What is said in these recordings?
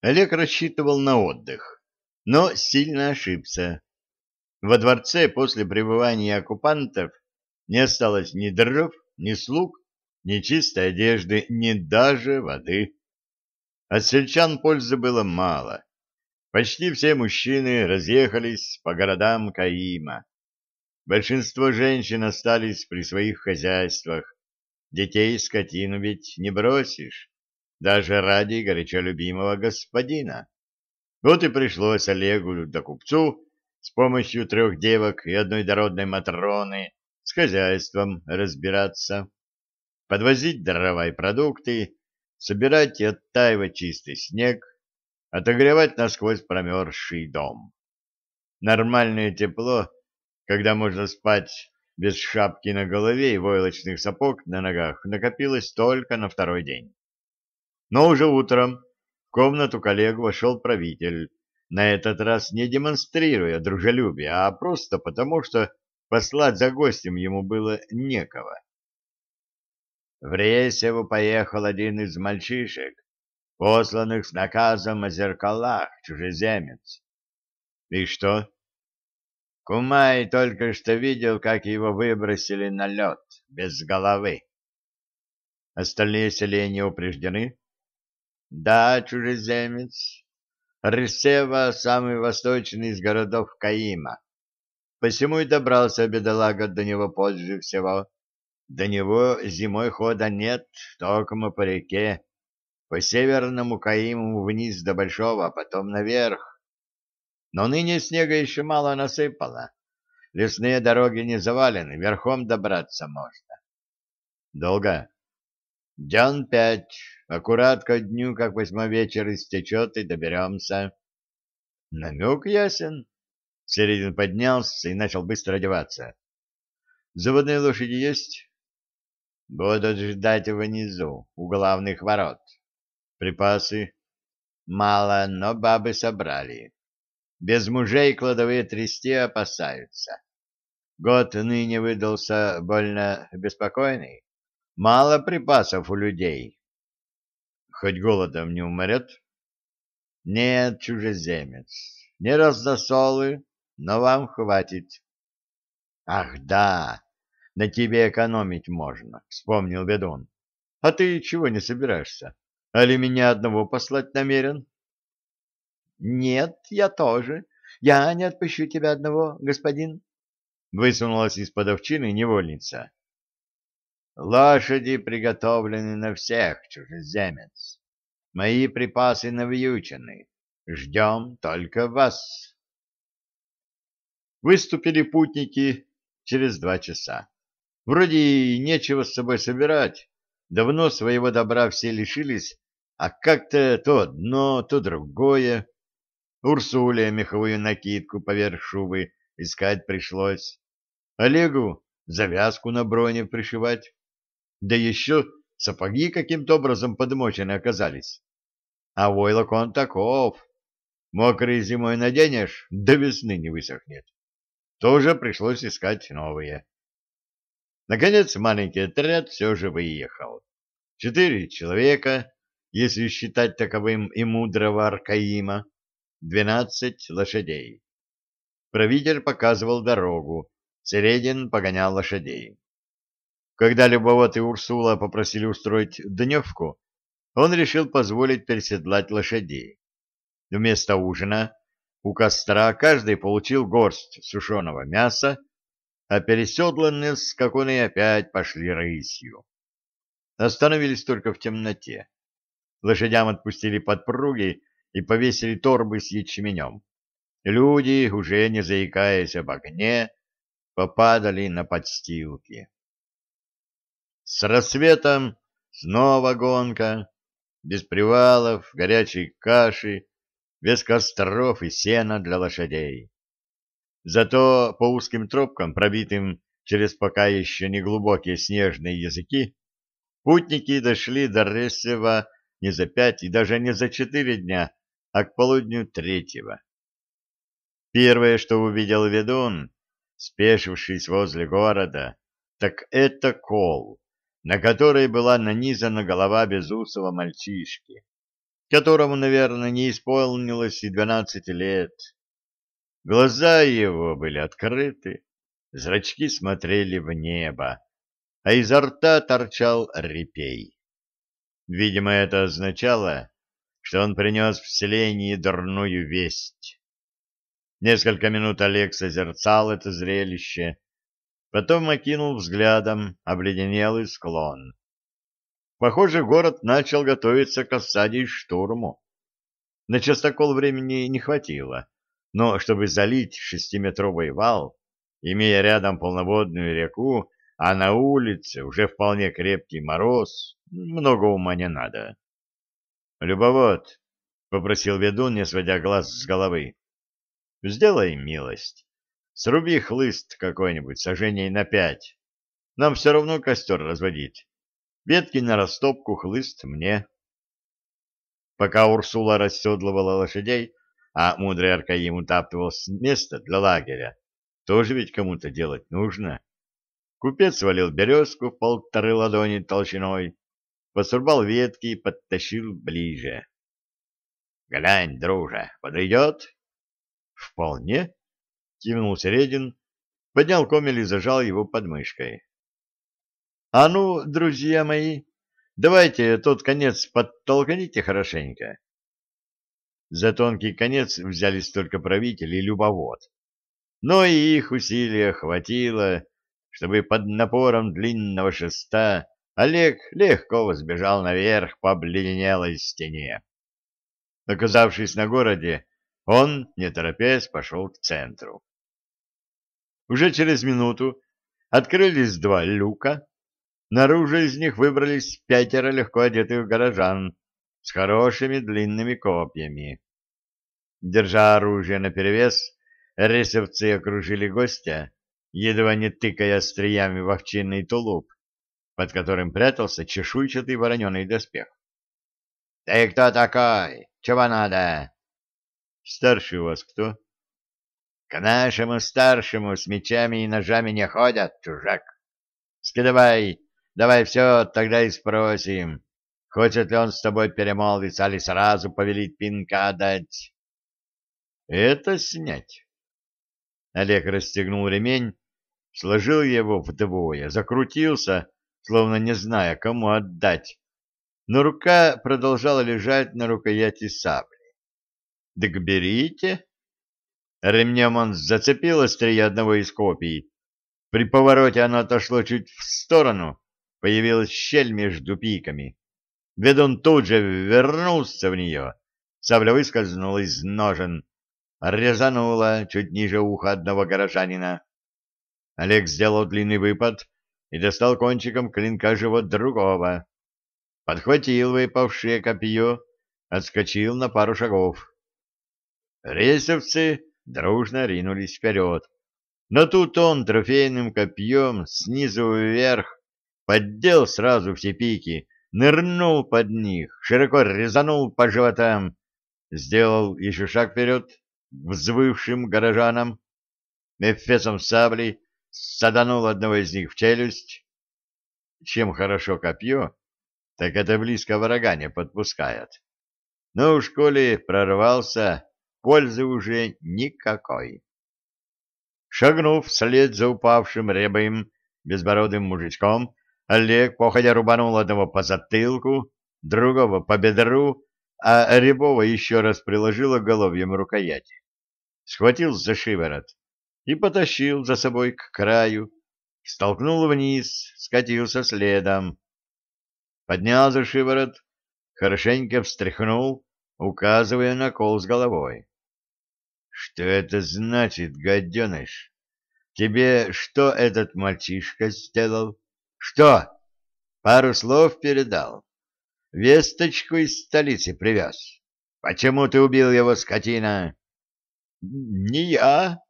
Олег рассчитывал на отдых, но сильно ошибся. Во дворце после пребывания оккупантов не осталось ни дров, ни слуг, ни чистой одежды, ни даже воды. От сельчан пользы было мало. Почти все мужчины разъехались по городам Каима. Большинство женщин остались при своих хозяйствах. Детей скотину ведь не бросишь, даже ради горячо любимого господина. Вот и пришлось Олегу да купцу с помощью трех девок и одной дородной Матроны с хозяйством разбираться, подвозить дрова и продукты, собирать и оттаивать чистый снег, отогревать насквозь промерзший дом. Нормальное тепло, когда можно спать без шапки на голове и войлочных сапог на ногах, накопилось только на второй день. Но уже утром в комнату коллегу вошел правитель, на этот раз не демонстрируя дружелюбие, а просто потому, что послать за гостем ему было некого. В Ресеву поехал один из мальчишек, посланных с наказом о зеркалах, чужеземец. И что? Кумай только что видел, как его выбросили на лед, без головы. Остальные селения упреждены? Да, чужеземец. Ресева — самый восточный из городов Каима. Посему и добрался бедолага до него позже всего. До него зимой хода нет, только по реке, по северному Каиму вниз до Большого, а потом наверх. Но ныне снега еще мало насыпало. Лесные дороги не завалены, верхом добраться можно. Долго? Дён пять. Аккурат ко дню, как восьмой вечер истечет, и доберемся. Намек ясен. Середин поднялся и начал быстро одеваться. Заводные лошади есть? Будут ждать внизу, у главных ворот. Припасы? Мало, но бабы собрали. Без мужей кладовые трясти опасаются. Год ныне выдался больно беспокойный. Мало припасов у людей. Хоть голодом не умрет? Нет, чужеземец, не разносолы, но вам хватит. Ах, да, на тебе экономить можно, вспомнил ведун. А ты чего не собираешься? Али меня одного послать намерен? Нет, я тоже. Я не отпущу тебя одного, господин. Высунулась из-под овчины невольница. Лошади приготовлены на всех, чужеземец. Мои припасы навьючены. Ждем только вас. Выступили путники через два часа. Вроде и нечего с собой собирать. Давно своего добра все лишились, а как-то то одно, то другое. Урсуле меховую накидку поверх шубы искать пришлось. Олегу завязку на броне пришивать. Да еще сапоги каким-то образом подмочены оказались. А войлок он таков. Мокрый зимой наденешь, до весны не высохнет. Тоже пришлось искать новые. Наконец маленький отряд все же выехал. Четыре человека, если считать таковым и мудрого Аркаима, двенадцать лошадей. Правитель показывал дорогу, Середин погонял лошадей. Когда Любовод и Урсула попросили устроить дневку, он решил позволить переседлать лошадей. Вместо ужина у костра каждый получил горсть сушеного мяса, а переседланные скакуны опять пошли рысью. Остановились только в темноте. Лошадям отпустили подпруги и повесили торбы с ячменем. Люди, уже не заикаясь об огне, попадали на подстилки. С рассветом снова гонка, без привалов, горячей каши, без костров и сена для лошадей. Зато по узким тропкам, пробитым через пока еще не глубокие снежные языки, путники дошли до Ресева не за пять и даже не за четыре дня, а к полудню третьего. Первое, что увидел ведун, спешившись возле города, так это кол, на которой была нанизана голова безусого мальчишки. которому, наверное, не исполнилось и двенадцати лет. Глаза его были открыты, зрачки смотрели в небо, а изо рта торчал репей. Видимо, это означало, что он принес в селение дурную весть. Несколько минут Олег созерцал это зрелище, потом окинул взглядом обледенелый склон. Похоже, город начал готовиться к осаде и штурму. На частокол времени не хватило, но чтобы залить шестиметровый вал, имея рядом полноводную реку, а на улице уже вполне крепкий мороз, много ума не надо. — Любовод, — попросил ведун, не сводя глаз с головы, — сделай милость. Сруби хлыст какой-нибудь, сожжений на пять. Нам все равно костер разводить. Ветки на растопку, хлыст мне. Пока Урсула расседлывала лошадей, а мудрый Аркаим утаптывал место для лагеря, тоже ведь кому-то делать нужно. Купец свалил березку в полторы ладони толщиной, посрубал ветки и подтащил ближе. — Глянь, друже, подойдет? — Вполне, — кивнул Середин, поднял комель и зажал его подмышкой. А ну, друзья мои, давайте тот конец подтолкните хорошенько. За тонкий конец взялись только правитель и любовод. Но и их усилия хватило, чтобы под напором длинного шеста Олег легко возбежал наверх по обледенелой стене. Оказавшись на городе, он, не торопясь, пошел к центру. Уже через минуту открылись два люка, Наружу из них выбрались пятеро легко одетых горожан с хорошими длинными копьями. Держа оружие наперевес, ресовцы окружили гостя, едва не тыкая остриями в овчинный тулуп, под которым прятался чешуйчатый вороненый доспех. — Ты кто такой? Чего надо? — Старший у вас кто? — К нашему старшему с мечами и ножами не ходят, чужак. Скидывай Давай все, тогда и спросим, хочет ли он с тобой перемолвиться, али сразу повелит пинка дать. Это снять. Олег расстегнул ремень, сложил его вдвое, закрутился, словно не зная, кому отдать, но рука продолжала лежать на рукояти сабли. — Так берите. Ремнем он зацепил острие одного из копий. При повороте оно отошло чуть в сторону, появилась щель между пиками. Ведун тут же вернулся в нее. Сабля выскользнула из ножен, резанула чуть ниже уха одного горожанина. Олег сделал длинный выпад и достал кончиком клинка живот другого. Подхватил выпавшее копье, отскочил на пару шагов. Рейсовцы дружно ринулись вперед. Но тут он трофейным копьем снизу вверх поддел сразу все пики, нырнул под них, широко резанул по животам, сделал еще шаг вперед взвывшим горожанам, эфесом сабли саданул одного из них в челюсть. Чем хорошо копье, так это близко врага не подпускает. Но уж коли прорвался, пользы уже никакой. Шагнув вслед за упавшим ребым безбородым мужичком, Олег, походя, рубанул одного по затылку, другого по бедру, а Рябова еще раз приложил головьем рукояти. Схватил за шиворот и потащил за собой к краю, столкнул вниз, скатился следом. Поднял за шиворот, хорошенько встряхнул, указывая на кол с головой. — Что это значит, гаденыш? Тебе что этот мальчишка сделал? Что? Пару слов передал. Весточку из столицы привез. Почему ты убил его, скотина? Не я,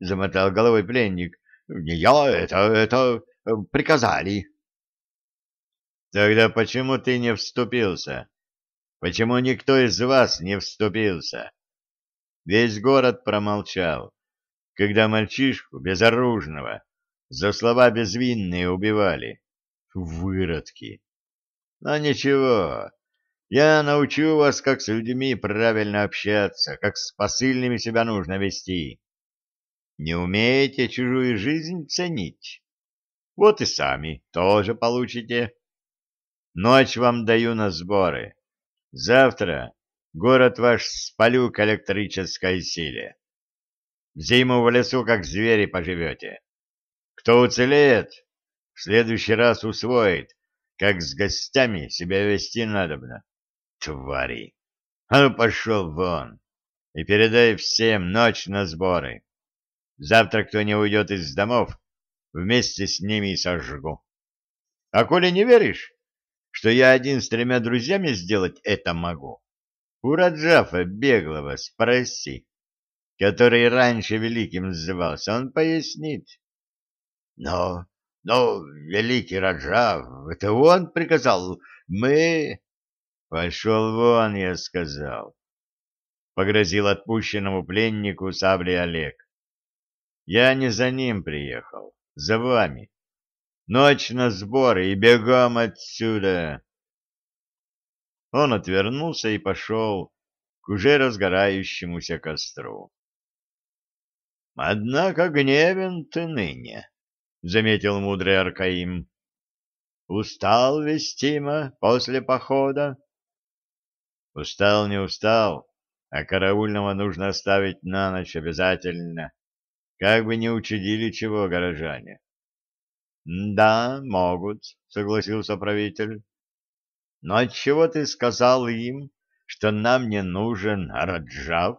замотал головой пленник. Не я, это, это э, приказали. Тогда почему ты не вступился? Почему никто из вас не вступился? Весь город промолчал, когда мальчишку безоружного за слова безвинные убивали. Выродки. Но ничего, Я научу вас, как с людьми правильно общаться, как с посыльными себя нужно вести. Не умеете чужую жизнь ценить? Вот и сами тоже получите. Ночь вам даю на сборы. Завтра город ваш спалю к электрической силе. Зиму в лесу как звери поживете. Кто уцелеет, в следующий раз усвоит, как с гостями себя вести надобно. Твари! А ну пошел вон и передай всем ночь на сборы. Завтра кто не уйдет из домов, вместе с ними и сожгу. А коли не веришь, что я один с тремя друзьями сделать это могу, у Раджафа беглого спроси, который раньше великим назывался, он пояснит. Но, но, великий Раджав, это он приказал, мы... Пошел вон, я сказал. Погрозил отпущенному пленнику сабли Олег. Я не за ним приехал, за вами. Ночь на сборы и бегом отсюда. Он отвернулся и пошел к уже разгорающемуся костру. — Однако гневен ты ныне, — заметил мудрый Аркаим. — Устал вестимо после похода? — Устал, не устал, а караульного нужно оставить на ночь обязательно, как бы не учудили чего горожане. Да, могут, согласился правитель. Но отчего ты сказал им, что нам не нужен Раджав?